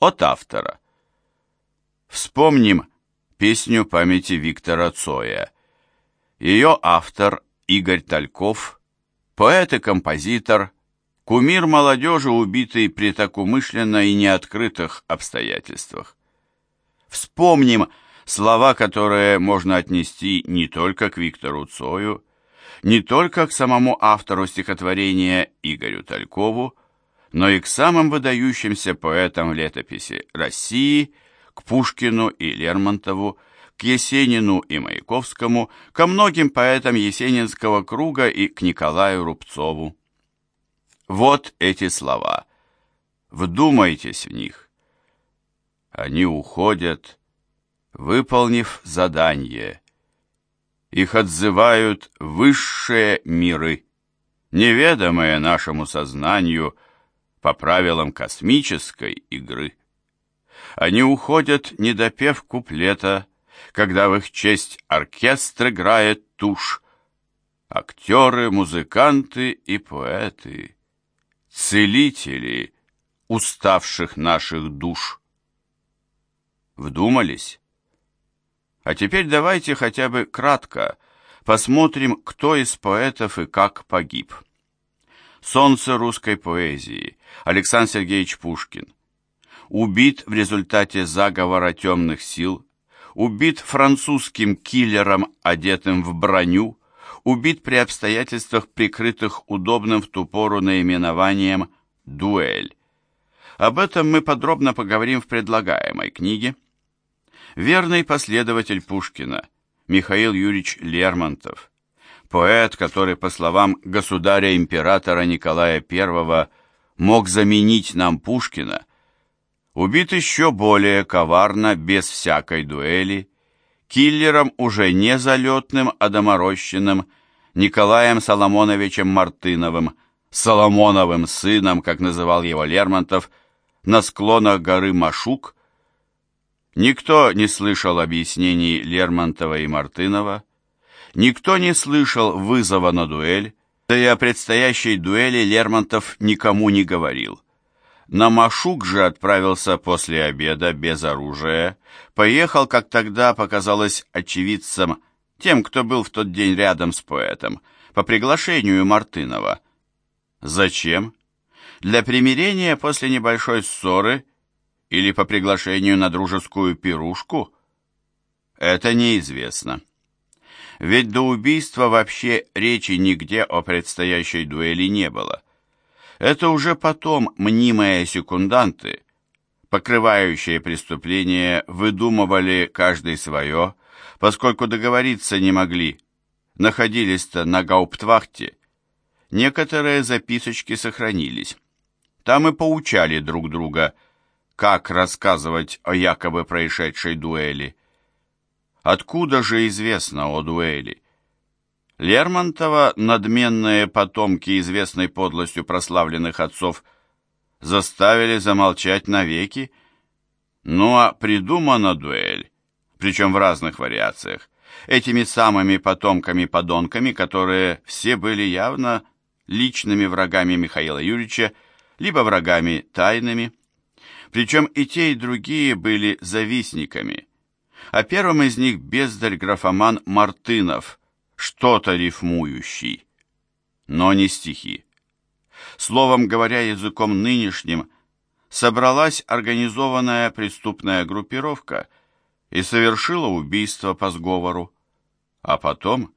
От автора. Вспомним песню памяти Виктора Цоя. Ее автор Игорь Тальков, поэт и композитор, кумир молодежи, убитый при так умышленно и неоткрытых обстоятельствах. Вспомним слова, которые можно отнести не только к Виктору Цою, не только к самому автору стихотворения Игорю Талькову, но и к самым выдающимся поэтам летописи России, к Пушкину и Лермонтову, к Есенину и Маяковскому, ко многим поэтам Есенинского круга и к Николаю Рубцову. Вот эти слова. Вдумайтесь в них. Они уходят, выполнив задание. Их отзывают высшие миры, неведомые нашему сознанию по правилам космической игры. Они уходят, не допев куплета, когда в их честь оркестр играет тушь. Актеры, музыканты и поэты, целители уставших наших душ. Вдумались? А теперь давайте хотя бы кратко посмотрим, кто из поэтов и как погиб. Солнце русской поэзии Александр Сергеевич Пушкин. Убит в результате заговора темных сил, убит французским киллером, одетым в броню, убит при обстоятельствах, прикрытых удобным в ту пору наименованием «дуэль». Об этом мы подробно поговорим в предлагаемой книге. Верный последователь Пушкина Михаил Юрьевич Лермонтов, поэт, который, по словам государя-императора Николая I, мог заменить нам Пушкина, убит еще более коварно, без всякой дуэли, киллером уже не залетным, а доморощенным Николаем Соломоновичем Мартыновым, Соломоновым сыном, как называл его Лермонтов, на склонах горы Машук. Никто не слышал объяснений Лермонтова и Мартынова, никто не слышал вызова на дуэль, да и о предстоящей дуэли Лермонтов никому не говорил. На Машук же отправился после обеда без оружия, поехал, как тогда показалось очевидцам, тем, кто был в тот день рядом с поэтом, по приглашению Мартынова. Зачем? Для примирения после небольшой ссоры или по приглашению на дружескую пирушку? Это неизвестно. Ведь до убийства вообще речи нигде о предстоящей дуэли не было. Это уже потом мнимые секунданты, покрывающие преступление, выдумывали каждый свое, поскольку договориться не могли, находились-то на гауптвахте. Некоторые записочки сохранились. Там и поучали друг друга, как рассказывать о якобы происшедшей дуэли. Откуда же известно о дуэли? Лермонтова надменные потомки известной подлостью прославленных отцов заставили замолчать навеки. Ну а придумана дуэль, причем в разных вариациях, этими самыми потомками-подонками, которые все были явно личными врагами Михаила Юрьевича, либо врагами тайными. Причем и те, и другие были завистниками. А первым из них бездарь-графоман Мартынов – что-то рифмующий, но не стихи. Словом говоря, языком нынешним, собралась организованная преступная группировка и совершила убийство по сговору. А потом,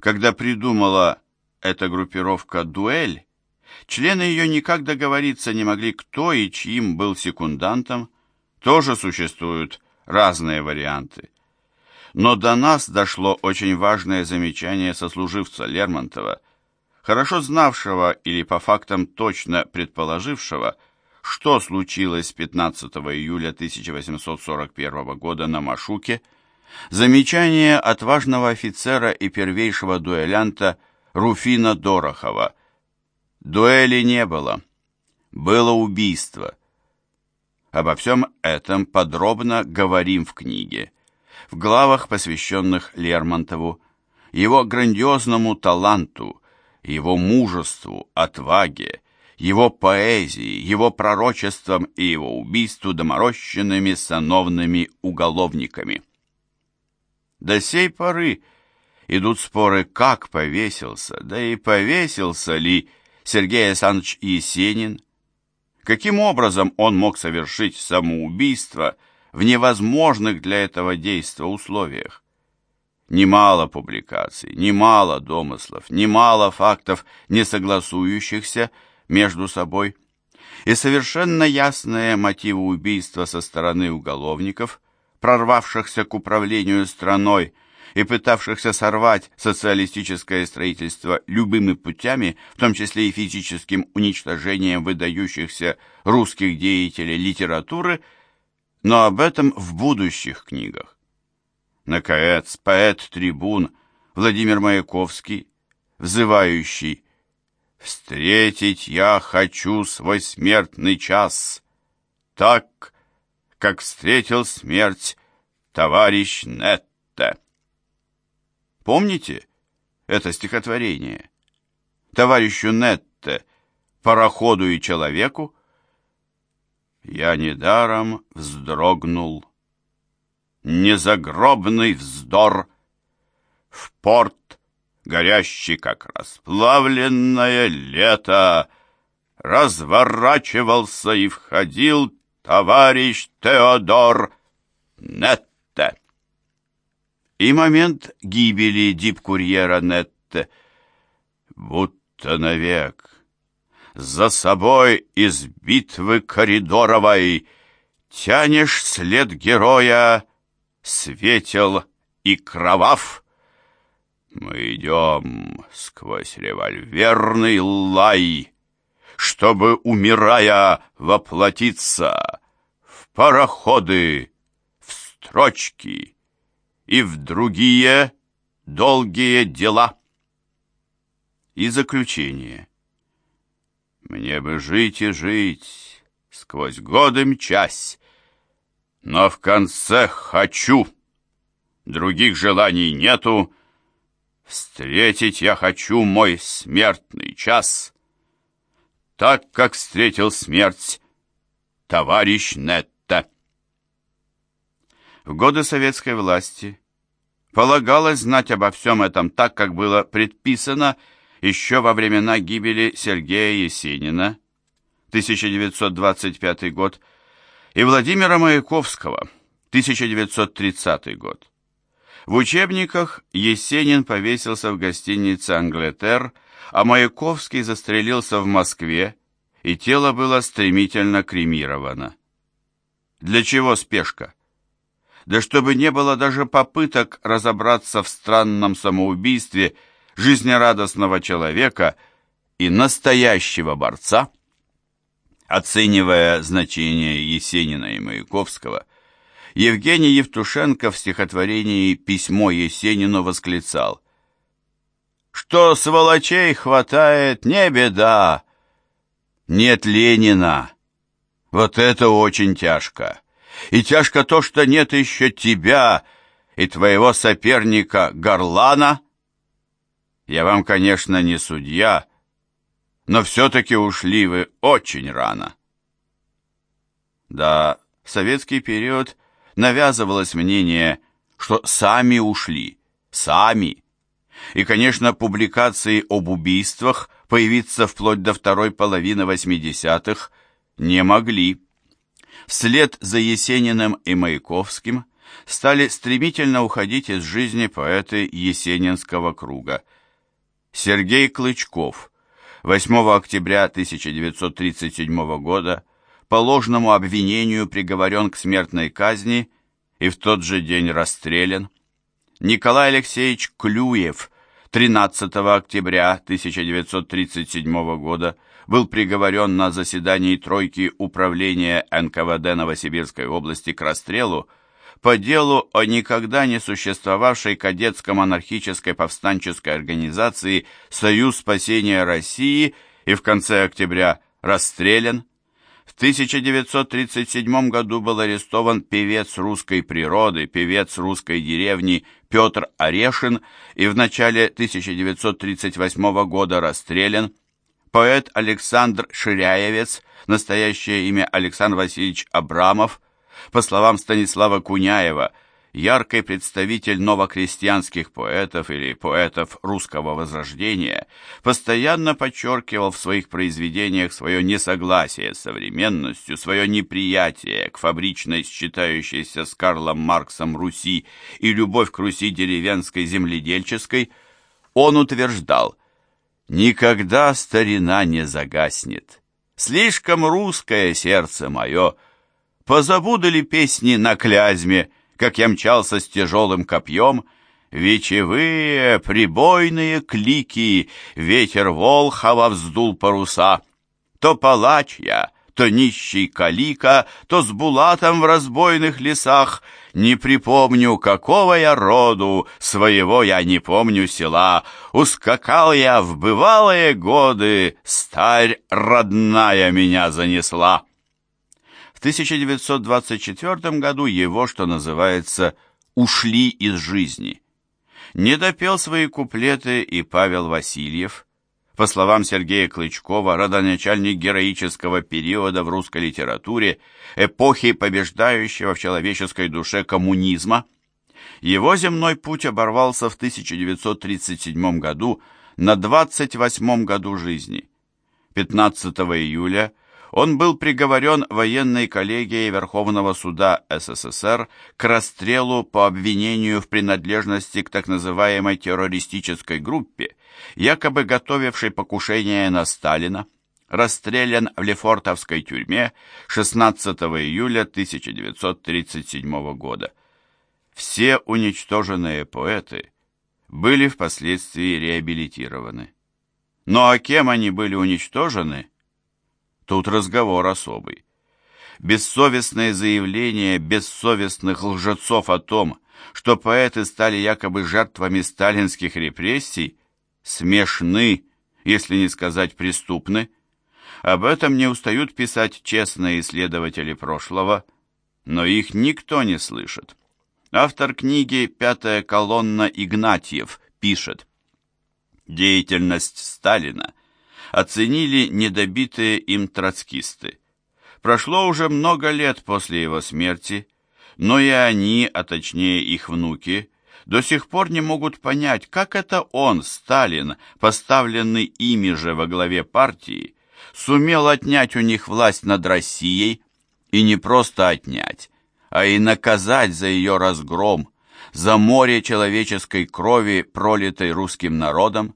когда придумала эта группировка дуэль, члены ее никак договориться не могли, кто и чьим был секундантом, тоже существуют разные варианты. Но до нас дошло очень важное замечание сослуживца Лермонтова, хорошо знавшего или по фактам точно предположившего, что случилось 15 июля 1841 года на Машуке, замечание отважного офицера и первейшего дуэлянта Руфина Дорохова. Дуэли не было. Было убийство. Обо всем этом подробно говорим в книге в главах, посвященных Лермонтову, его грандиозному таланту, его мужеству, отваге, его поэзии, его пророчествам и его убийству доморощенными сановными уголовниками. До сей поры идут споры, как повесился, да и повесился ли Сергей Александрович Есенин, каким образом он мог совершить самоубийство в невозможных для этого действа условиях. Немало публикаций, немало домыслов, немало фактов, не согласующихся между собой, и совершенно ясные мотивы убийства со стороны уголовников, прорвавшихся к управлению страной и пытавшихся сорвать социалистическое строительство любыми путями, в том числе и физическим уничтожением выдающихся русских деятелей литературы, но об этом в будущих книгах. Наконец, поэт-трибун Владимир Маяковский, взывающий «Встретить я хочу свой смертный час, так, как встретил смерть товарищ Нетте». Помните это стихотворение? Товарищу Нетте, пароходу и человеку, я недаром вздрогнул незагробный вздор. В порт, горящий как расплавленное лето, разворачивался и входил товарищ Теодор Нетте. И момент гибели дипкурьера Нетте будто навек. За собой из битвы коридоровой тянешь след героя светел и кровав. Мы идем сквозь револьверный лай, чтобы, умирая, воплотиться в пароходы, в строчки и в другие долгие дела. И заключение. Мне бы жить и жить, сквозь годы мчась, но в конце хочу. Других желаний нету. Встретить я хочу мой смертный час, так, как встретил смерть товарищ Нетта. В годы советской власти полагалось знать обо всем этом так, как было предписано еще во времена гибели Сергея Есенина, 1925 год, и Владимира Маяковского, 1930 год. В учебниках Есенин повесился в гостинице «Англетер», а Маяковский застрелился в Москве, и тело было стремительно кремировано. Для чего спешка? Да чтобы не было даже попыток разобраться в странном самоубийстве жизнерадостного человека и настоящего борца – Оценивая значение Есенина и Маяковского, Евгений Евтушенко в стихотворении «Письмо Есенину» восклицал «Что сволочей хватает, не беда, нет Ленина, вот это очень тяжко, и тяжко то, что нет еще тебя и твоего соперника Горлана. Я вам, конечно, не судья, — но все-таки ушли вы очень рано. Да, в советский период навязывалось мнение, что сами ушли, сами. И, конечно, публикации об убийствах появиться вплоть до второй половины 80-х не могли. Вслед за Есениным и Маяковским стали стремительно уходить из жизни поэты Есенинского круга. Сергей Клычков – 8 октября 1937 года по ложному обвинению приговорен к смертной казни и в тот же день расстрелян. Николай Алексеевич Клюев 13 октября 1937 года был приговорен на заседании тройки управления НКВД Новосибирской области к расстрелу по делу о никогда не существовавшей кадетско-монархической повстанческой организации «Союз спасения России» и в конце октября расстрелян. В 1937 году был арестован певец русской природы, певец русской деревни Петр Орешин и в начале 1938 года расстрелян. Поэт Александр Ширяевец, настоящее имя Александр Васильевич Абрамов, по словам Станислава Куняева, яркий представитель новокрестьянских поэтов или поэтов русского возрождения, постоянно подчеркивал в своих произведениях свое несогласие с современностью, свое неприятие к фабричной, считающейся с Карлом Марксом Руси и любовь к Руси деревенской земледельческой, он утверждал, «Никогда старина не загаснет. Слишком русское сердце мое. Позабуду ли песни на клязьме, как я мчался с тяжелым копьем, Вечевые прибойные клики, ветер Волхова вздул паруса. То палач я, то нищий калика, то с булатом в разбойных лесах. Не припомню, какого я роду, своего я не помню села. Ускакал я в бывалые годы, старь родная меня занесла. В 1924 году его, что называется, ушли из жизни. Не допел свои куплеты и Павел Васильев. По словам Сергея Клычкова, родоначальник героического периода в русской литературе, эпохи побеждающего в человеческой душе коммунизма. Его земной путь оборвался в 1937 году на 28 году жизни. 15 июля – он был приговорен военной коллегией Верховного суда СССР к расстрелу по обвинению в принадлежности к так называемой террористической группе, якобы готовившей покушение на Сталина, расстрелян в Лефортовской тюрьме 16 июля 1937 года. Все уничтоженные поэты были впоследствии реабилитированы. Но а кем они были уничтожены – Тут разговор особый. Бессовестные заявления бессовестных лжецов о том, что поэты стали якобы жертвами сталинских репрессий, смешны, если не сказать преступны. Об этом не устают писать честные исследователи прошлого, но их никто не слышит. Автор книги «Пятая колонна Игнатьев» пишет, «Деятельность Сталина оценили недобитые им троцкисты. Прошло уже много лет после его смерти, но и они, а точнее их внуки, до сих пор не могут понять, как это он, Сталин, поставленный ими же во главе партии, сумел отнять у них власть над Россией, и не просто отнять, а и наказать за ее разгром, за море человеческой крови, пролитой русским народом,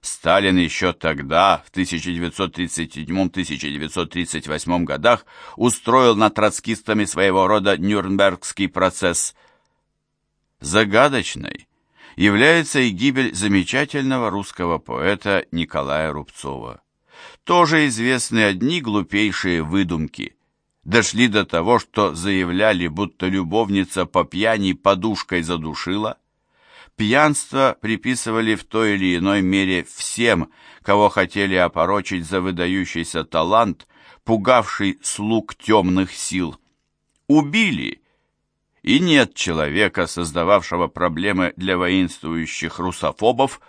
Сталин еще тогда, в 1937-1938 годах, устроил над троцкистами своего рода Нюрнбергский процесс. Загадочной является и гибель замечательного русского поэта Николая Рубцова. Тоже известны одни глупейшие выдумки. Дошли до того, что заявляли, будто любовница по пьяни подушкой задушила – Пьянство приписывали в той или иной мере всем, кого хотели опорочить за выдающийся талант, пугавший слуг темных сил. Убили, и нет человека, создававшего проблемы для воинствующих русофобов.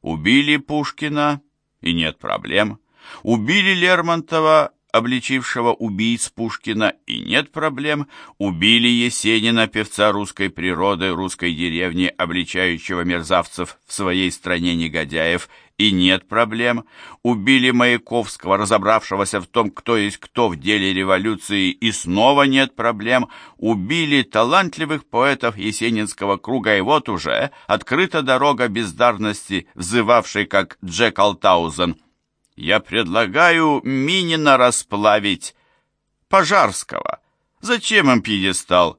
Убили Пушкина, и нет проблем. Убили Лермонтова, обличившего убийц Пушкина, и нет проблем, убили Есенина, певца русской природы, русской деревни, обличающего мерзавцев в своей стране негодяев, и нет проблем, убили Маяковского, разобравшегося в том, кто есть кто в деле революции, и снова нет проблем, убили талантливых поэтов Есенинского круга, и вот уже открыта дорога бездарности, взывавшей как Джек Алтаузен – я предлагаю Минина расплавить. Пожарского. Зачем им пьедестал?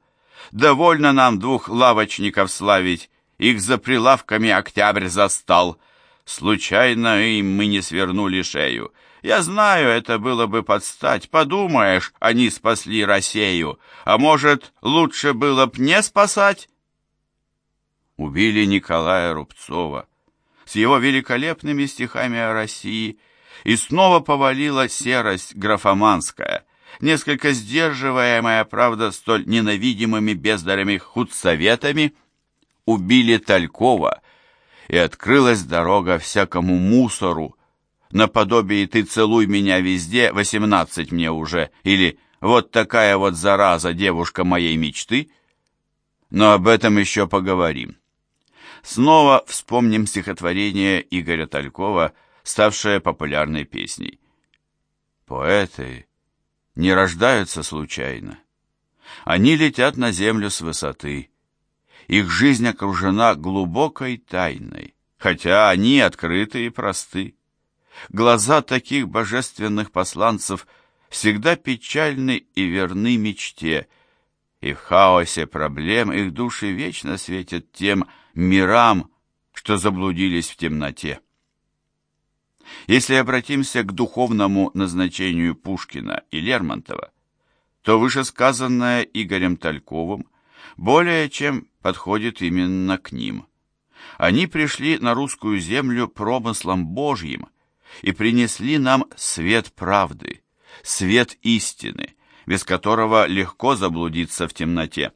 Довольно нам двух лавочников славить. Их за прилавками октябрь застал. Случайно им мы не свернули шею. Я знаю, это было бы подстать. Подумаешь, они спасли Россию. А может, лучше было б не спасать? Убили Николая Рубцова с его великолепными стихами о России – и снова повалила серость графоманская, несколько сдерживаемая, правда, столь ненавидимыми бездарями худсоветами, убили Талькова, и открылась дорога всякому мусору, наподобие «ты целуй меня везде, восемнадцать мне уже» или «вот такая вот зараза, девушка моей мечты», но об этом еще поговорим. Снова вспомним стихотворение Игоря Талькова, ставшее популярной песней. Поэты не рождаются случайно. Они летят на землю с высоты. Их жизнь окружена глубокой тайной, хотя они открыты и просты. Глаза таких божественных посланцев всегда печальны и верны мечте, и в хаосе проблем их души вечно светят тем мирам, что заблудились в темноте. Если обратимся к духовному назначению Пушкина и Лермонтова, то вышесказанное Игорем Тальковым более чем подходит именно к ним. Они пришли на русскую землю промыслом Божьим и принесли нам свет правды, свет истины, без которого легко заблудиться в темноте.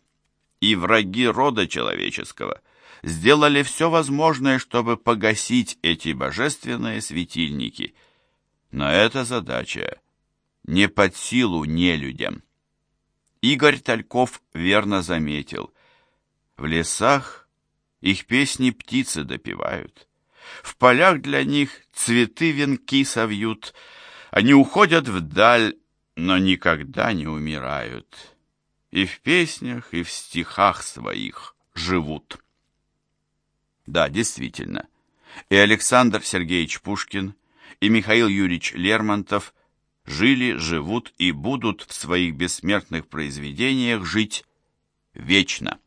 И враги рода человеческого сделали все возможное, чтобы погасить эти божественные светильники. Но эта задача не под силу нелюдям. Игорь Тальков верно заметил. В лесах их песни птицы допевают. В полях для них цветы венки совьют. Они уходят вдаль, но никогда не умирают. И в песнях, и в стихах своих живут. Да, действительно. И Александр Сергеевич Пушкин, и Михаил Юрьевич Лермонтов – жили, живут и будут в своих бессмертных произведениях жить вечно.